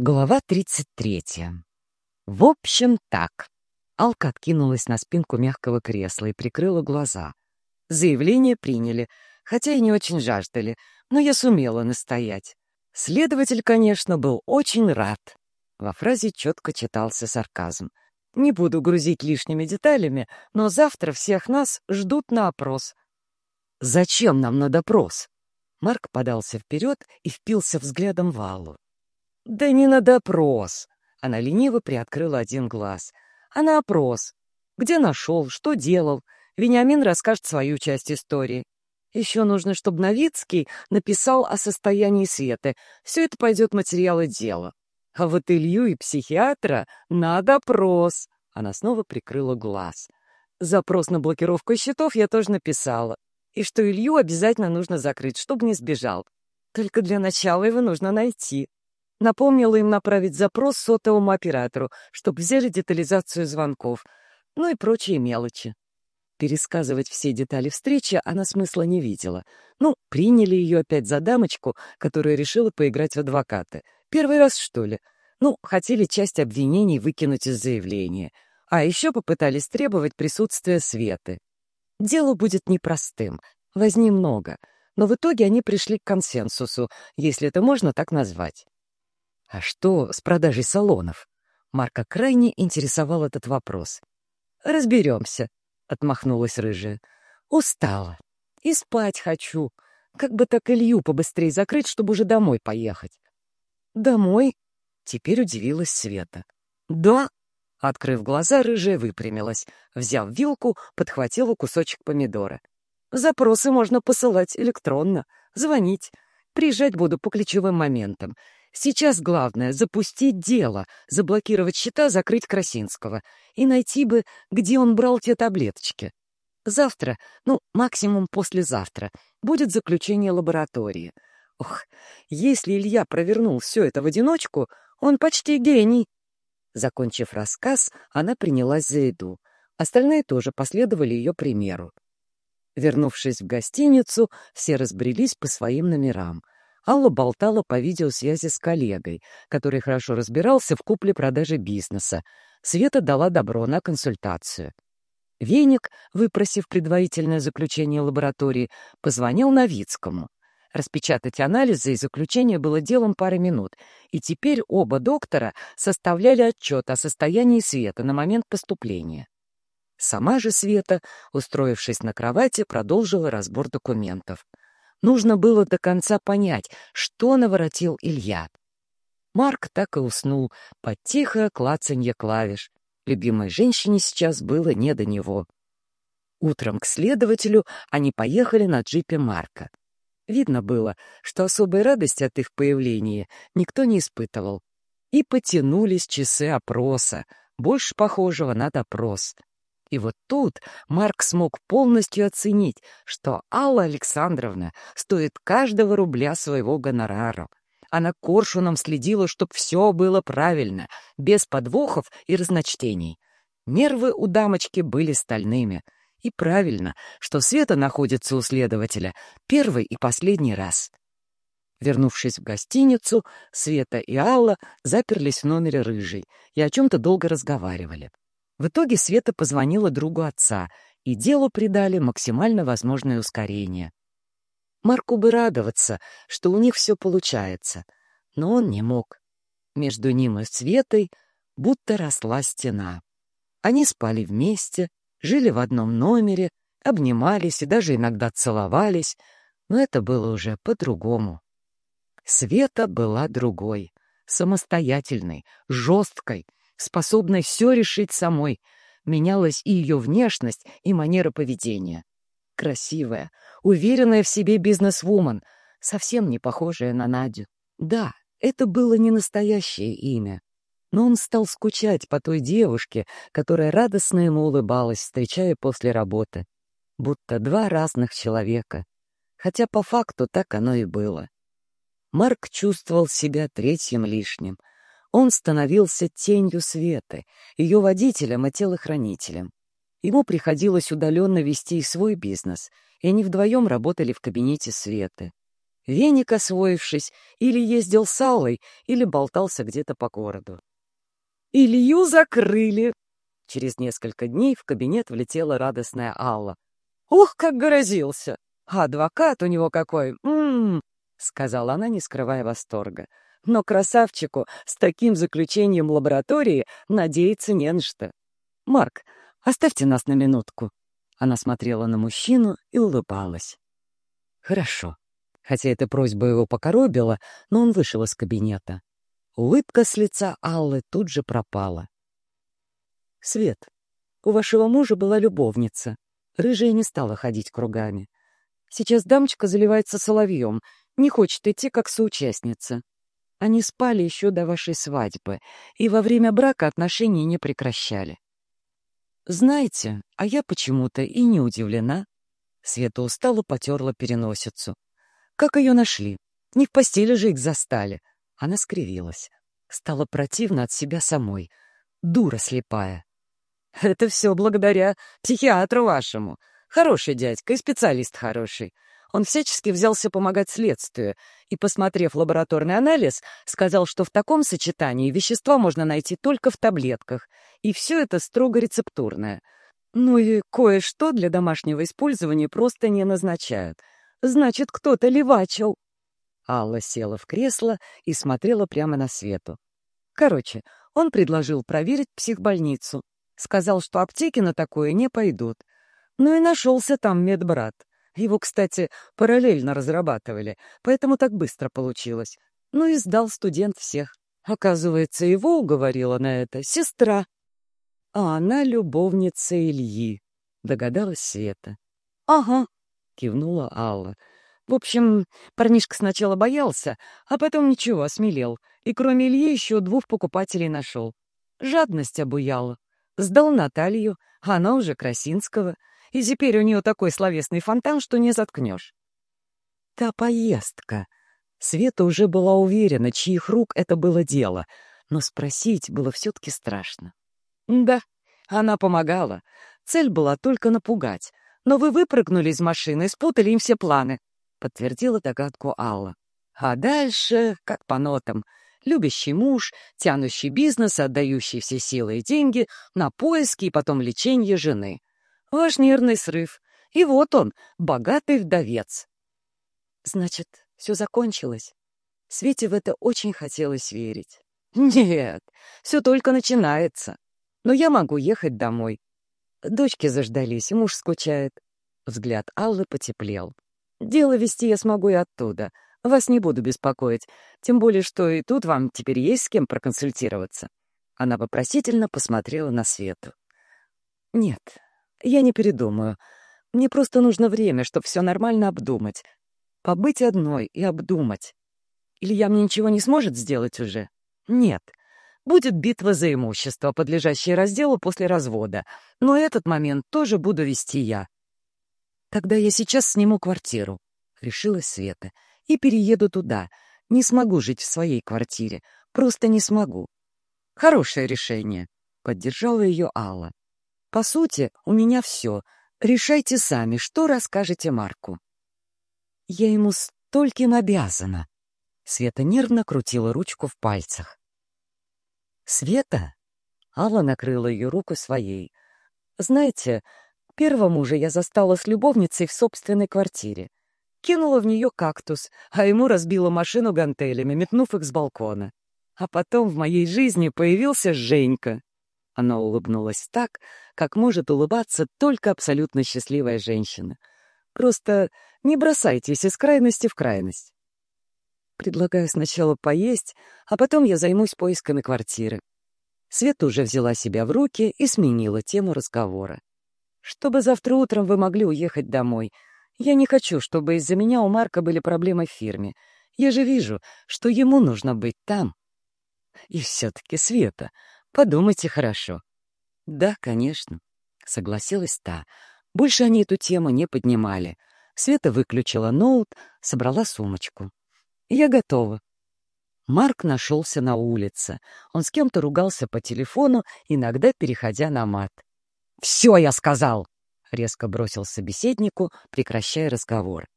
Глава 33. В общем, так. Алка откинулась на спинку мягкого кресла и прикрыла глаза. Заявление приняли, хотя и не очень жаждали, но я сумела настоять. Следователь, конечно, был очень рад. Во фразе четко читался сарказм. Не буду грузить лишними деталями, но завтра всех нас ждут на опрос. «Зачем нам на допрос?» Марк подался вперед и впился взглядом в Аллу. «Да не на допрос!» Она лениво приоткрыла один глаз. «А на опрос. Где нашел, что делал? Вениамин расскажет свою часть истории. Еще нужно, чтобы Новицкий написал о состоянии Светы. Все это пойдет материалы дела. А вот Илью и психиатра на допрос!» Она снова прикрыла глаз. «Запрос на блокировку счетов я тоже написала. И что Илью обязательно нужно закрыть, чтобы не сбежал. Только для начала его нужно найти. Напомнила им направить запрос сотовому оператору, чтобы взяли детализацию звонков, ну и прочие мелочи. Пересказывать все детали встречи она смысла не видела. Ну, приняли ее опять за дамочку, которая решила поиграть в адвокаты. Первый раз, что ли? Ну, хотели часть обвинений выкинуть из заявления. А еще попытались требовать присутствия Светы. Дело будет непростым, возни много. Но в итоге они пришли к консенсусу, если это можно так назвать. А что с продажей салонов? Марка крайне интересовал этот вопрос. «Разберемся», — отмахнулась рыжая. «Устала. И спать хочу. Как бы так Илью побыстрее закрыть, чтобы уже домой поехать». «Домой?» — теперь удивилась Света. «Да?» — открыв глаза, рыжая выпрямилась. Взяв вилку, подхватила кусочек помидора. «Запросы можно посылать электронно, звонить. Приезжать буду по ключевым моментам. Сейчас главное — запустить дело, заблокировать счета, закрыть Красинского и найти бы, где он брал те таблеточки. Завтра, ну, максимум послезавтра, будет заключение лаборатории. Ох, если Илья провернул все это в одиночку, он почти гений. Закончив рассказ, она принялась за еду. Остальные тоже последовали ее примеру. Вернувшись в гостиницу, все разбрелись по своим номерам — Алла болтала по видеосвязи с коллегой, который хорошо разбирался в купле-продаже бизнеса. Света дала добро на консультацию. Веник, выпросив предварительное заключение лаборатории, позвонил Новицкому. Распечатать анализы и заключение было делом пары минут, и теперь оба доктора составляли отчет о состоянии Света на момент поступления. Сама же Света, устроившись на кровати, продолжила разбор документов — Нужно было до конца понять, что наворотил Илья. Марк так и уснул под тихое клацанье клавиш. Любимой женщине сейчас было не до него. Утром к следователю они поехали на джипе Марка. Видно было, что особой радости от их появления никто не испытывал. И потянулись часы опроса, больше похожего на допрос. И вот тут Марк смог полностью оценить, что Алла Александровна стоит каждого рубля своего гонорара. Она коршуном следила, чтобы все было правильно, без подвохов и разночтений. Нервы у дамочки были стальными. И правильно, что Света находится у следователя первый и последний раз. Вернувшись в гостиницу, Света и Алла заперлись в номере рыжей и о чем-то долго разговаривали. В итоге Света позвонила другу отца, и делу придали максимально возможное ускорение. Марку бы радоваться, что у них все получается, но он не мог. Между ним и Светой будто росла стена. Они спали вместе, жили в одном номере, обнимались и даже иногда целовались, но это было уже по-другому. Света была другой, самостоятельной, жесткой, способной все решить самой. Менялась и ее внешность, и манера поведения. Красивая, уверенная в себе бизнес-вумен, совсем не похожая на Надю. Да, это было не настоящее имя, но он стал скучать по той девушке, которая радостно ему улыбалась, встречая после работы. Будто два разных человека. Хотя по факту так оно и было. Марк чувствовал себя третьим лишним, он становился тенью Светы, ее водителем и телохранителем. Ему приходилось удаленно вести и свой бизнес, и они вдвоем работали в кабинете Светы. веник освоившись, или ездил с Аллой, или болтался где-то по городу. «Илью закрыли!» Через несколько дней в кабинет влетела радостная Алла. «Ух, как грозился! А адвокат у него какой! М-м-м!» сказала она, не скрывая восторга. «Но красавчику с таким заключением лаборатории надеяться не на что. Марк, оставьте нас на минутку». Она смотрела на мужчину и улыбалась. «Хорошо». Хотя эта просьба его покоробила, но он вышел из кабинета. Улыбка с лица Аллы тут же пропала. «Свет, у вашего мужа была любовница. Рыжая не стала ходить кругами. Сейчас дамочка заливается соловьем, не хочет идти как соучастница. Они спали еще до вашей свадьбы, и во время брака отношения не прекращали. Знаете, а я почему-то и не удивлена. Света устало потерла переносицу. Как ее нашли? Не в постели же их застали. Она скривилась. Стало противно от себя самой. Дура слепая. Это все благодаря психиатру вашему. Хороший дядька и специалист хороший. Он всячески взялся помогать следствию и, посмотрев лабораторный анализ, сказал, что в таком сочетании вещества можно найти только в таблетках, и все это строго рецептурное. Ну и кое-что для домашнего использования просто не назначают. Значит, кто-то левачил. Алла села в кресло и смотрела прямо на свету. Короче, он предложил проверить психбольницу. Сказал, что аптеки на такое не пойдут. Ну и нашелся там медбрат. Его, кстати, параллельно разрабатывали, поэтому так быстро получилось. Ну и сдал студент всех. Оказывается, его уговорила на это сестра. А она любовница Ильи, догадалась Света. — Ага, — кивнула Алла. В общем, парнишка сначала боялся, а потом ничего, осмелел. И кроме Ильи еще двух покупателей нашел. Жадность обуяла. Сдал Наталью, а она уже Красинского — и теперь у нее такой словесный фонтан, что не заткнешь. Та поездка. Света уже была уверена, чьих рук это было дело, но спросить было все-таки страшно. Да, она помогала. Цель была только напугать. Но вы выпрыгнули из машины и спутали им все планы, — подтвердила догадку Алла. А дальше, как по нотам, любящий муж, тянущий бизнес, отдающий все силы и деньги на поиски и потом лечение жены. Ваш нервный срыв. И вот он, богатый вдовец. Значит, все закончилось? Свете в это очень хотелось верить. Нет, все только начинается. Но я могу ехать домой. Дочки заждались, муж скучает. Взгляд Аллы потеплел. Дело вести я смогу и оттуда. Вас не буду беспокоить, тем более, что и тут вам теперь есть с кем проконсультироваться. Она вопросительно посмотрела на Свету. Нет, я не передумаю. Мне просто нужно время, чтобы все нормально обдумать. Побыть одной и обдумать. Илья мне ничего не сможет сделать уже? Нет. Будет битва за имущество, подлежащее разделу после развода. Но этот момент тоже буду вести я. Тогда я сейчас сниму квартиру, — решилась Света, — и перееду туда. Не смогу жить в своей квартире. Просто не смогу. Хорошее решение, — поддержала ее Алла. По сути, у меня все. Решайте сами, что расскажете Марку. Я ему стольким обязана. Света нервно крутила ручку в пальцах. Света? Алла накрыла ее руку своей. Знаете, первого мужа я застала с любовницей в собственной квартире. Кинула в нее кактус, а ему разбила машину гантелями, метнув их с балкона. А потом в моей жизни появился Женька. Она улыбнулась так, как может улыбаться только абсолютно счастливая женщина. Просто не бросайтесь из крайности в крайность. Предлагаю сначала поесть, а потом я займусь поисками квартиры. Света уже взяла себя в руки и сменила тему разговора. Чтобы завтра утром вы могли уехать домой. Я не хочу, чтобы из-за меня у Марка были проблемы в фирме. Я же вижу, что ему нужно быть там. И все-таки, Света, Подумайте хорошо. Да, конечно, согласилась та. Больше они эту тему не поднимали. Света выключила ноут, собрала сумочку. Я готова. Марк нашелся на улице. Он с кем-то ругался по телефону, иногда переходя на мат. «Все, я сказал!» — резко бросил собеседнику, прекращая разговор.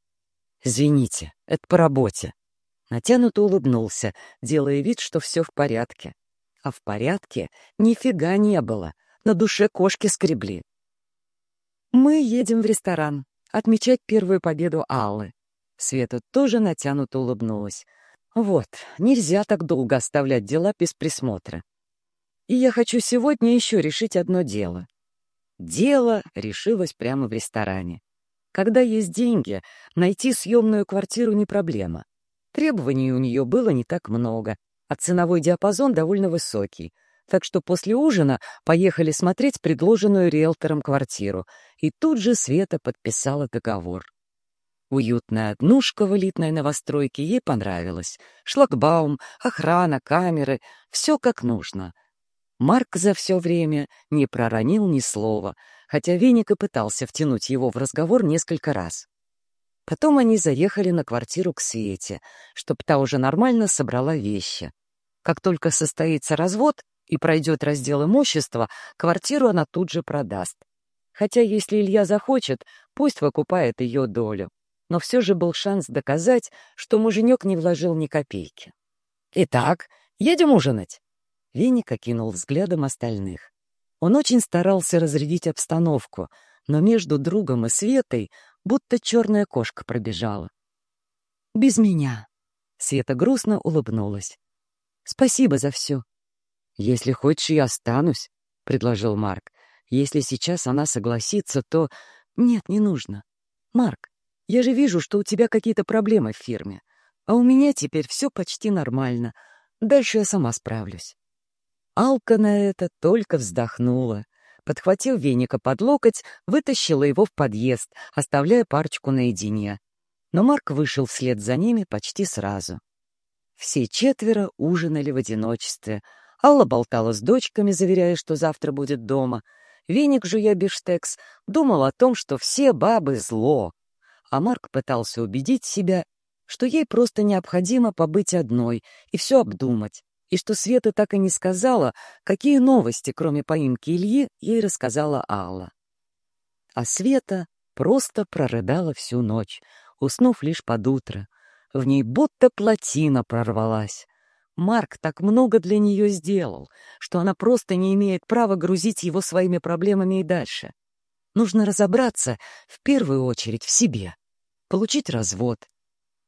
«Извините, это по работе». Натянуто улыбнулся, делая вид, что все в порядке. А в порядке нифига не было. На душе кошки скребли. «Мы едем в ресторан отмечать первую победу Аллы». Света тоже натянуто улыбнулась. «Вот, нельзя так долго оставлять дела без присмотра. И я хочу сегодня еще решить одно дело». Дело решилось прямо в ресторане. Когда есть деньги, найти съемную квартиру не проблема. Требований у нее было не так много, а ценовой диапазон довольно высокий. Так что после ужина поехали смотреть предложенную риэлтором квартиру, и тут же Света подписала договор. Уютная однушка в элитной новостройке ей понравилась. Шлагбаум, охрана, камеры — все как нужно. Марк за все время не проронил ни слова, хотя Веник и пытался втянуть его в разговор несколько раз. Потом они заехали на квартиру к Свете, чтобы та уже нормально собрала вещи. Как только состоится развод и пройдет раздел имущества, квартиру она тут же продаст. Хотя, если Илья захочет, пусть выкупает ее долю. Но все же был шанс доказать, что муженек не вложил ни копейки. «Итак, едем ужинать?» Веник окинул взглядом остальных. Он очень старался разрядить обстановку, но между другом и Светой будто черная кошка пробежала. «Без меня!» Света грустно улыбнулась. «Спасибо за все». «Если хочешь, я останусь», — предложил Марк. «Если сейчас она согласится, то...» «Нет, не нужно. Марк, я же вижу, что у тебя какие-то проблемы в фирме, а у меня теперь все почти нормально. Дальше я сама справлюсь». Алка на это только вздохнула. Подхватив веника под локоть, вытащила его в подъезд, оставляя парочку наедине. Но Марк вышел вслед за ними почти сразу. Все четверо ужинали в одиночестве. Алла болтала с дочками, заверяя, что завтра будет дома. Веник, жуя бифштекс, думал о том, что все бабы зло. А Марк пытался убедить себя, что ей просто необходимо побыть одной и все обдумать и что Света так и не сказала, какие новости, кроме поимки Ильи, ей рассказала Алла. А Света просто прорыдала всю ночь, уснув лишь под утро. В ней будто плотина прорвалась. Марк так много для нее сделал, что она просто не имеет права грузить его своими проблемами и дальше. Нужно разобраться в первую очередь в себе, получить развод.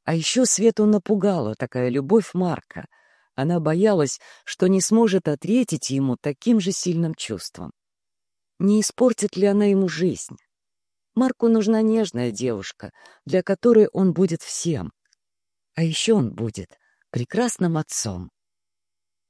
А еще Свету напугала такая любовь Марка — она боялась, что не сможет ответить ему таким же сильным чувством. Не испортит ли она ему жизнь? Марку нужна нежная девушка, для которой он будет всем. А еще он будет прекрасным отцом.